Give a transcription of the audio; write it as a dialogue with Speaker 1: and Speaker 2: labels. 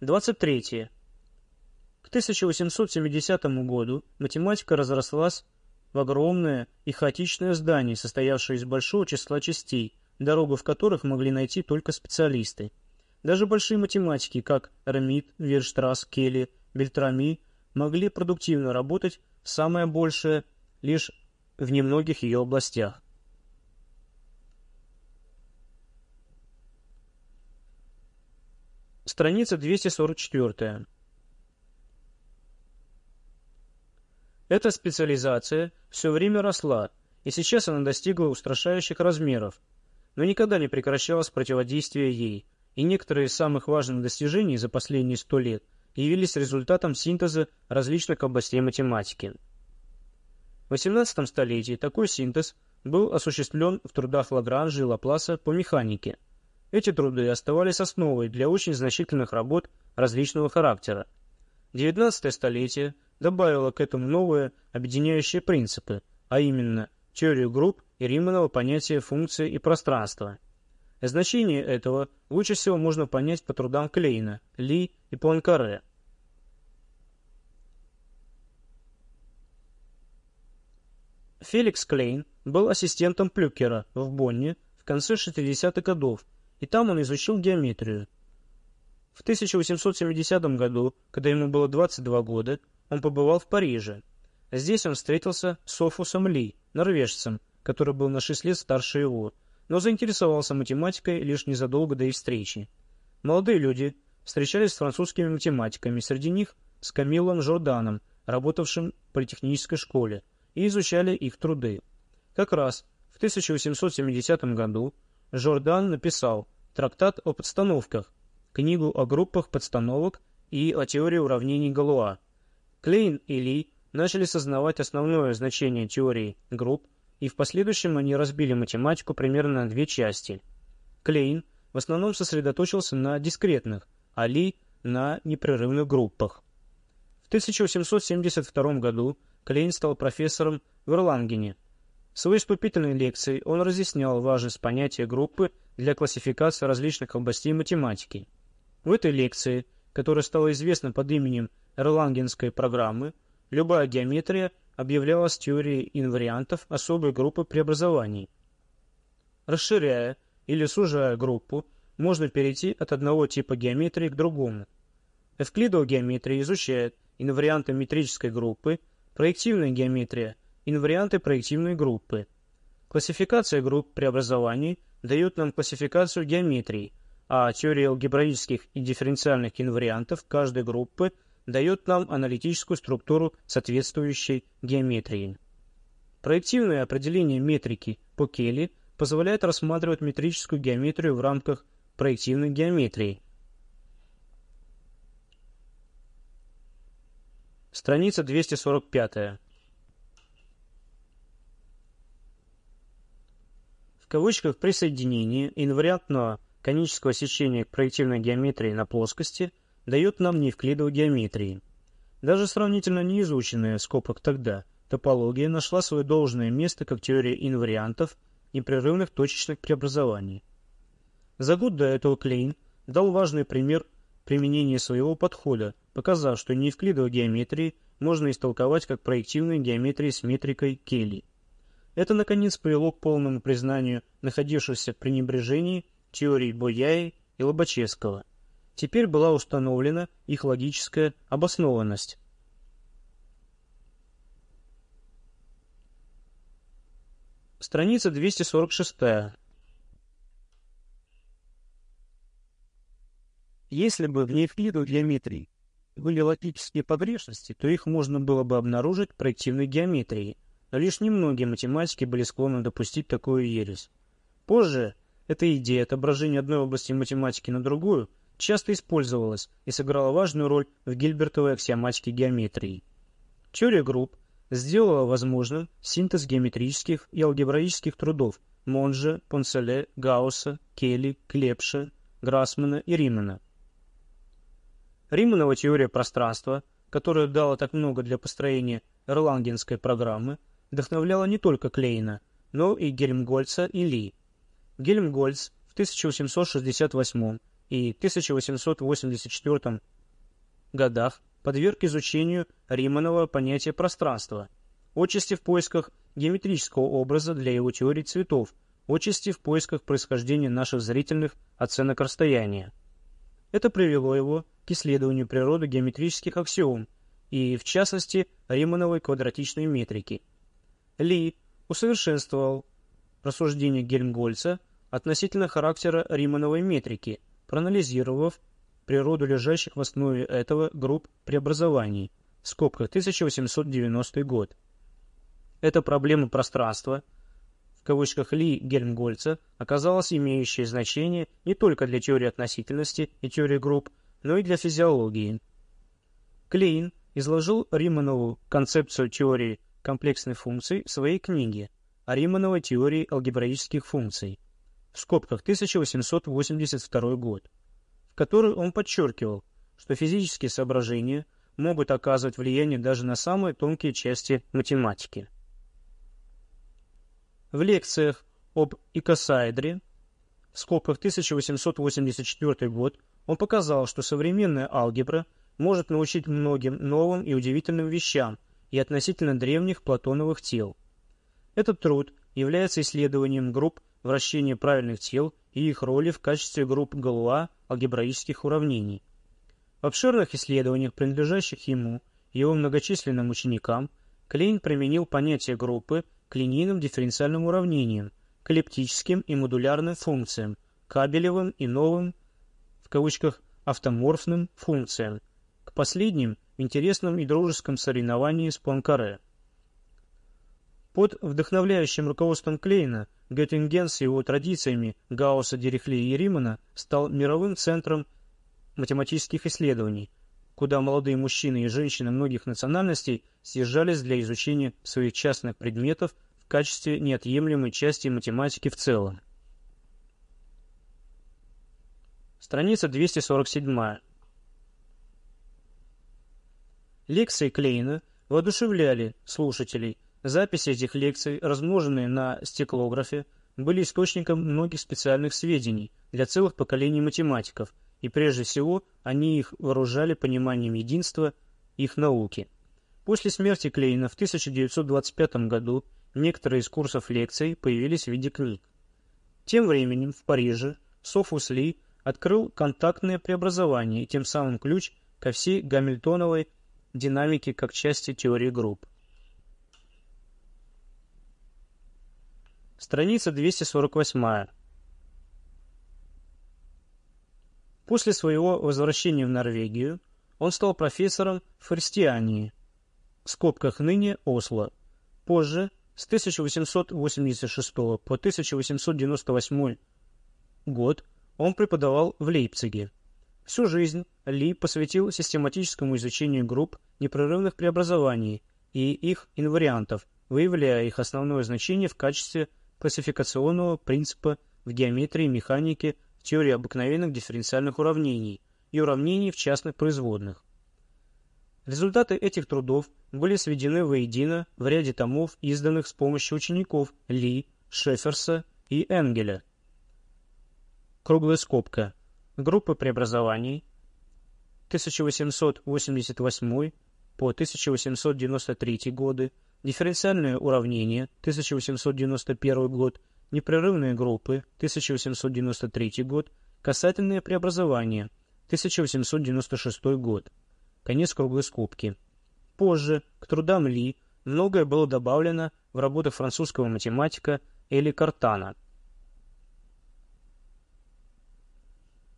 Speaker 1: 23. К 1870 году математика разрослась в огромное и хаотичное здание, состоявшее из большого числа частей, дорогу в которых могли найти только специалисты. Даже большие математики, как Ремит, Вирштрасс, Келли, Бельтрами, могли продуктивно работать, самое большее лишь в немногих ее областях. Страница 244. Эта специализация все время росла, и сейчас она достигла устрашающих размеров, но никогда не прекращалось противодействие ей, и некоторые из самых важных достижений за последние сто лет явились результатом синтеза различных областей математики. В XVIII столетии такой синтез был осуществлен в трудах Лагранжа и Лапласа по механике. Эти труды оставались основой для очень значительных работ различного характера. XIX столетие добавила к этому новые объединяющие принципы, а именно теорию групп и Риманова понятия функции и пространства. Значение этого лучше всего можно понять по трудам Клейна, Ли и Пуанкаре. Феликс Клейн был ассистентом Плюкера в Бонне в конце 60-х годов, и там он изучил геометрию. В 1870 году, когда ему было 22 года, он побывал в Париже. Здесь он встретился с Софусом Ли, норвежцем, который был на 6 лет старше его, но заинтересовался математикой лишь незадолго до их встречи. Молодые люди встречались с французскими математиками, среди них с Камилом Жорданом, работавшим в политехнической школе, и изучали их труды. Как раз в 1870 году Жордан написал трактат о подстановках, книгу о группах подстановок и о теории уравнений Галуа. Клейн и Ли начали сознавать основное значение теории групп, и в последующем они разбили математику примерно на две части. Клейн в основном сосредоточился на дискретных, а Ли на непрерывных группах. В 1872 году Клейн стал профессором в Эрлангене. В своей вступительной лекции он разъяснял важность понятия группы для классификации различных областей математики. В этой лекции, которая стала известна под именем Эрлангенской программы, любая геометрия объявлялась теорией инвариантов особой группы преобразований. Расширяя или сужая группу, можно перейти от одного типа геометрии к другому. Эвклидова геометрия изучает инварианты метрической группы, проективная геометрия – инварианты проективной группы. Классификация групп преобразований дает нам классификацию геометрии, а теория алгебраических и дифференциальных инвариантов каждой группы – дает нам аналитическую структуру соответствующей геометрии. Проективное определение метрики по Келли позволяет рассматривать метрическую геометрию в рамках проективной геометрии. Страница 245. Кавычках присоединение инвариантного конического сечения к проективной геометрии на плоскости – дает нам неевклидовой геометрии. Даже сравнительно неизученная в скобках тогда топология нашла свое должное место как теория инвариантов непрерывных точечных преобразований. За год до этого Клейн дал важный пример применения своего подхода, показав, что неевклидовой геометрии можно истолковать как проективной геометрии с метрикой Келли. Это, наконец, привело к полному признанию находившихся в пренебрежении теорий Бояи и Лобачевского. Теперь была установлена их логическая обоснованность. Страница 246. Если бы в неевклидовой геометрии были логические погрешности, то их можно было бы обнаружить в проективной геометрии, лишь немногие математики были склонны допустить такую ересь. Позже эта идея отображения одной области математики на другую – часто использовалась и сыграла важную роль в гильбертовой аксиоматике геометрии. Теория групп сделала возможным синтез геометрических и алгебраических трудов Монжа, Понселе, Гаусса, Келли, Клепша, Грассмана и Римана. Риманова теория пространства, которая дала так много для построения эрлангенской программы, вдохновляла не только Клейна, но и Гельмгольца и Ли. Гельмгольц в 1868 и 1884 годах подверг изучению Риманова понятия пространства, отчасти в поисках геометрического образа для его теории цветов, отчасти в поисках происхождения наших зрительных оценок расстояния. Это привело его к исследованию природы геометрических аксиом и, в частности, Римановой квадратичной метрики. Ли усовершенствовал рассуждения Гельмгольца относительно характера Римановой метрики, проанализировав природу лежащих в основе этого групп преобразований, в скобках 1890 год. Эта проблема пространства, в кавычках Ли Гельмгольца, оказалась имеющей значение не только для теории относительности и теории групп, но и для физиологии. Клейн изложил Риманову концепцию теории комплексных функций в своей книге о Римановой теории алгебраических функций, в скобках 1882 год, в которой он подчеркивал, что физические соображения могут оказывать влияние даже на самые тонкие части математики. В лекциях об икосаэдре в скобках 1884 год он показал, что современная алгебра может научить многим новым и удивительным вещам и относительно древних платоновых тел. Этот труд является исследованием групп вращения правильных тел и их роли в качестве групп Галуа алгебраических уравнений. В обширных исследованиях, принадлежащих ему и его многочисленным ученикам, Клейн применил понятие группы к линейным дифференциальным уравнениям, к эллиптическим и модулярным функциям, кабелевым и новым, в кавычках, автоморфным функциям, к последним интересном и дружеском соревновании с Пуанкаре. Под вдохновляющим руководством Клейна Геттинген с его традициями Гаусса, Дирихли и Римана стал мировым центром математических исследований, куда молодые мужчины и женщины многих национальностей съезжались для изучения своих частных предметов в качестве неотъемлемой части математики в целом. Страница 247. Лекции Клейна воодушевляли слушателей. Записи этих лекций, размноженные на стеклографе, были источником многих специальных сведений для целых поколений математиков – и прежде всего они их вооружали пониманием единства их науки. После смерти Клейна в 1925 году некоторые из курсов лекций появились в виде книг. Тем временем в Париже Софус Ли открыл контактное преобразование и тем самым ключ ко всей гамильтоновой динамике как части теории групп. Страница 248. После своего возвращения в Норвегию он стал профессором в Христиании, в скобках ныне Осло. Позже, с 1886 по 1898 год, он преподавал в Лейпциге. Всю жизнь Ли посвятил систематическому изучению групп непрерывных преобразований и их инвариантов, выявляя их основное значение в качестве классификационного принципа в геометрии, механике, в теории обыкновенных дифференциальных уравнений и уравнений в частных производных. Результаты этих трудов были сведены воедино в ряде томов, изданных с помощью учеников Ли, Шеферса и Энгеля. Круглая скобка. Группа преобразований 1888 по 1893 годы, дифференциальное уравнение 1891 год непрерывные группы, 1893 год, касательные преобразования, 1896 год. Конец круглой скобки. Позже, к трудам Ли, многое было добавлено в работах французского математика Эли Картана –